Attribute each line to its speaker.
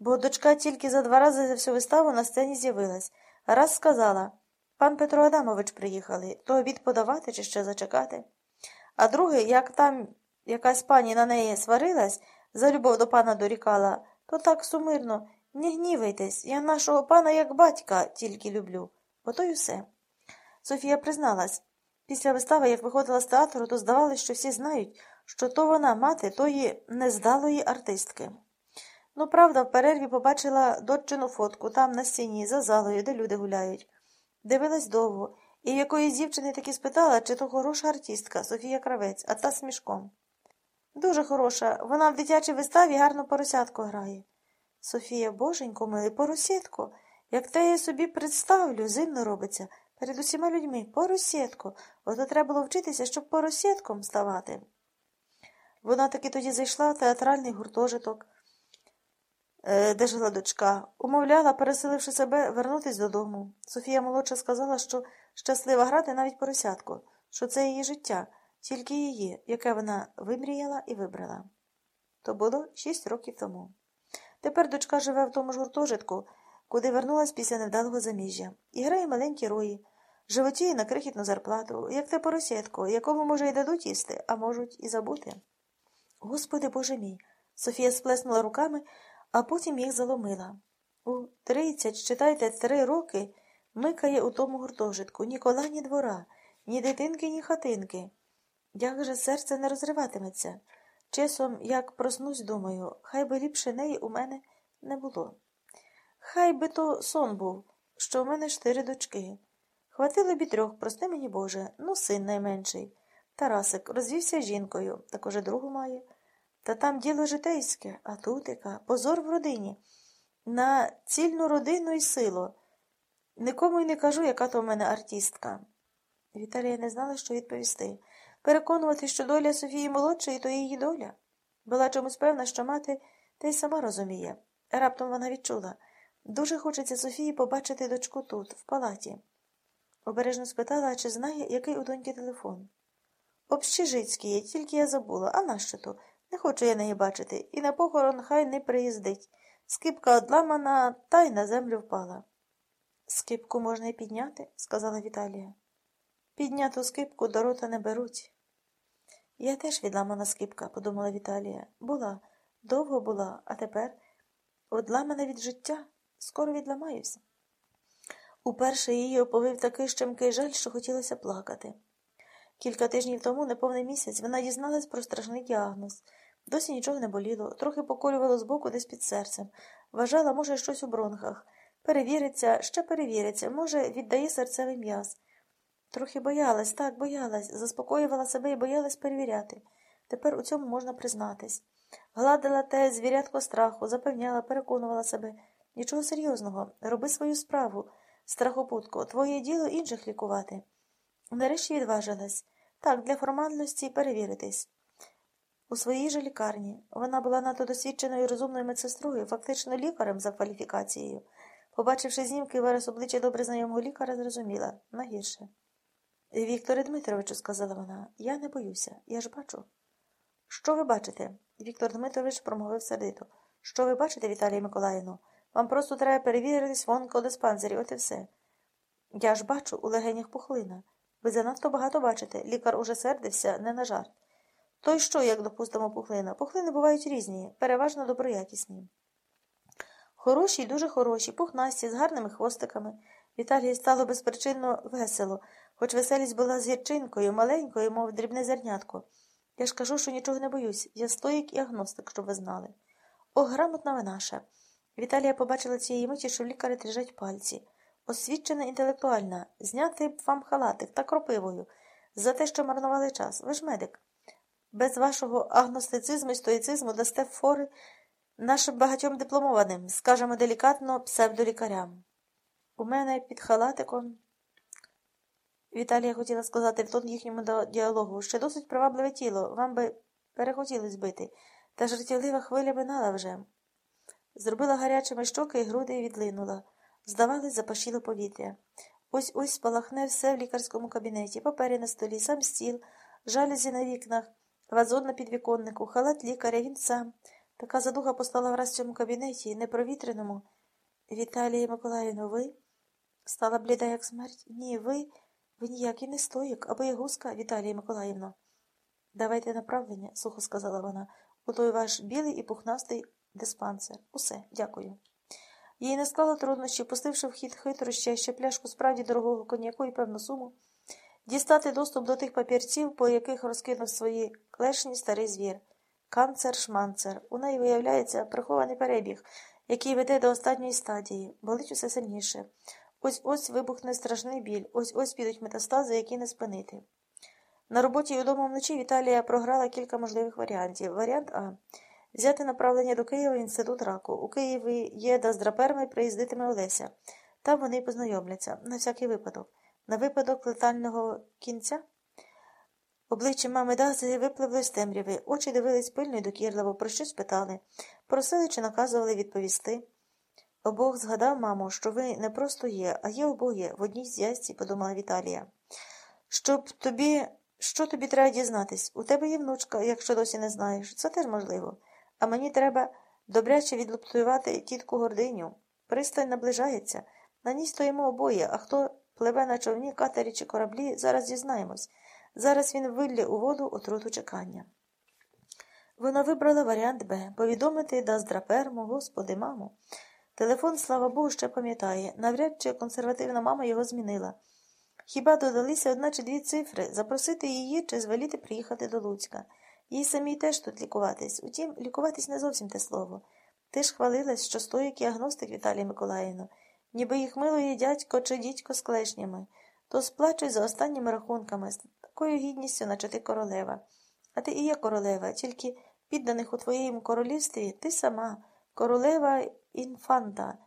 Speaker 1: бо дочка тільки за два рази за всю виставу на сцені з'явилась. Раз сказала пан Петро Адамович приїхали, то обід подавати чи ще зачекати. А другий, як там якась пані на неї сварилась, за любов до пана дорікала, то так сумирно, не гнівайтесь, я нашого пана як батька тільки люблю. Ото й усе. Софія призналась. Після вистави, як виходила з театру, то здавалось, що всі знають, що то вона мати тої нездалої артистки. Ну, правда, в перерві побачила дочину фотку там на стіні, за залою, де люди гуляють. Дивилась довго, і якоїсь дівчини таки спитала, чи то хороша артистка Софія Кравець, а та з мішком. Дуже хороша, вона в дитячій виставі гарно поросятко грає. Софія, боженько, милий, поросятко, як те я собі представлю, зимно робиться. Перед усіма людьми поросятко. Ото треба було вчитися, щоб поросятком ставати. Вона таки тоді зайшла в театральний гуртожиток, де жила дочка, умовляла, переселивши себе, вернутись додому. Софія молодша сказала, що щаслива грати навіть поросятко, що це її життя, тільки її, яке вона вимріяла і вибрала. То було шість років тому. Тепер дочка живе в тому ж гуртожитку, куди вернулась після невдалого заміжжя, і грає маленькі рої, животіє на крихітну зарплату, як те поросятко, якому, може, й дадуть їсти, а можуть і забути. Господи Боже мій. Софія сплеснула руками, а потім їх заломила. У тридцять, читайте, три роки микає у тому гуртожитку ні кола, ні двора, ні дитинки, ні хатинки. Як же серце не розриватиметься? Часом, як проснусь, думаю, хай би ліпше неї у мене не було. Хай би то сон був, що в мене чотири дочки. Хватило б і трьох, прости мені Боже, ну син найменший. Тарасик розвівся жінкою, також другу має. Та там діло житейське, а тут яка позор в родині. На цільну родину і силу. Нікому й не кажу, яка то в мене артистка. Віталія не знала, що відповісти. Переконувати, що доля Софії молодшої, то її доля. Була чомусь певна, що мати та й сама розуміє. Раптом вона відчула. Дуже хочеться Софії побачити дочку тут, в палаті. Обережно спитала, чи знає, який у доньки телефон. Общежицький є, тільки я забула, а нащо то? Не хочу я неї бачити, і на похорон хай не приїздить. Скипка одламана, та й на землю впала. Скипку можна й підняти, сказала Віталія. Підняту скипку до рота не беруть. Я теж відламана скипка, подумала Віталія. Була, довго була, а тепер одламана від життя, скоро відламаюся. Уперше її оповив такий щемкий жаль, що хотілося плакати. Кілька тижнів тому, неповний місяць, вона дізналась про страшний діагноз. Досі нічого не боліло, трохи поколювало збоку десь під серцем. Вважала, може, щось у бронхах. Перевіриться, ще перевіриться, може, віддає серцевий м'яз. Трохи боялась, так, боялась, заспокоювала себе і боялась перевіряти. Тепер у цьому можна признатись. Гладила те звірятко страху, запевняла, переконувала себе. Нічого серйозного, роби свою справу. Страхопутко, твоє діло інших лікувати. Нарешті відважилась. Так, для формальності перевіритись. У своїй же лікарні вона була надто досвідченою розумною медсестрою, фактично лікарем за кваліфікацією. Побачивши знімки вираз обличчя добре знайомого лікаря, зрозуміла найгірше. Вікторе Дмитровичу, сказала вона, я не боюся, я ж бачу. Що ви бачите? Віктор Дмитрович промовив сердито. Що ви бачите, Віталій Миколаївну? Вам просто треба перевіритись в онкодиспансері, от і все. Я ж бачу у легенях пухлина. Ви занадто багато бачите. Лікар уже сердився, не на жарт. То й що, як допустимо, пухлина? Пухлини бувають різні, переважно доброякісні. Хороші й дуже хороші, пухнасті, з гарними хвостиками. Віталії стало безпричинно весело, хоч веселість була з гірчинкою, маленькою, мов дрібне зернятко. Я ж кажу, що нічого не боюсь. Я стоїк і агностик, щоб ви знали. О, грамотна ви наша. Віталія побачила цієї миті, що в лікаря тріжать пальці. Освічена інтелектуальна, зняти б вам халатик та кропивою за те, що марнували час. Ви ж медик. Без вашого агностицизму і стоїцизму дасте фори нашим багатьом дипломованим, скажемо делікатно, псевдолікарям. У мене під халатиком. Віталія хотіла сказати в тон їхньому діалогу, ще досить привабливе тіло, вам би перехотіли збити, та жартівлива хвиля минала вже. Зробила гарячими щоки і груди і відлинула. Здавалось, запашіло повітря. Ось ось спалахне все в лікарському кабінеті, папері на столі, сам стіл, жалюзі на вікнах, вазон на підвіконнику, халат лікаря, він сам. Така задуха постала враз в цьому кабінеті, непровітреному. Віталія Миколаївна, ви? Стала бліда, як смерть. Ні, ви, ви ніякий не стоїк, а боягузка, Віталія Миколаївна. Давайте направлення, сухо сказала вона, у той ваш білий і пухнастий диспансер. Усе, дякую. Їй не склало труднощів, пустивши в хід хитрощі, ще пляшку справді дорогого коньяку і певну суму, дістати доступ до тих папірців, по яких розкинув свої клешні старий звір. Канцер-шманцер. У неї виявляється прихований перебіг, який веде до останньої стадії. Болить усе сильніше. Ось ось вибухне страшний біль, ось ось підуть метастази, які не спинити. На роботі і удома вночі Віталія програла кілька можливих варіантів. Варіант А. Взяти направлення до Києва в інститут раку. У Києві є Даздраперми, приїздитиме Олеся. Там вони познайомляться, на всякий випадок. На випадок летального кінця. Обличчя мами Дази випливли з темряви, очі дивились пильно й докірливо, про щось питали, просили чи наказували відповісти. Обох згадав, мамо, що ви не просто є, а є обоє в одній зв'язці, подумала Віталія. Щоб тобі, що тобі треба дізнатись? У тебе є внучка, якщо досі не знаєш, це теж можливо. А мені треба добряче відлуптувати тітку гординю. Пристань наближається. На ній стоїмо обоє, а хто пливе на човні, катері чи кораблі, зараз дізнаємось. Зараз він виллє у воду отруту чекання. Вона вибрала варіант Б повідомити Даздраперму, господи, маму. Телефон, слава Богу, ще пам'ятає. Навряд чи консервативна мама його змінила. Хіба додалися одна чи дві цифри запросити її чи звеліти приїхати до Луцька. Їй самій теж тут лікуватись. Утім, лікуватись не зовсім те слово. Ти ж хвалилась, що стоїк і агностик Віталій Миколаївну, ніби їх милує дядько чи дідько з клешнями, то сплачуй за останніми рахунками, з такою гідністю, наче ти королева. А ти і є королева, тільки підданих у твоєму королівстві ти сама, королева інфанта,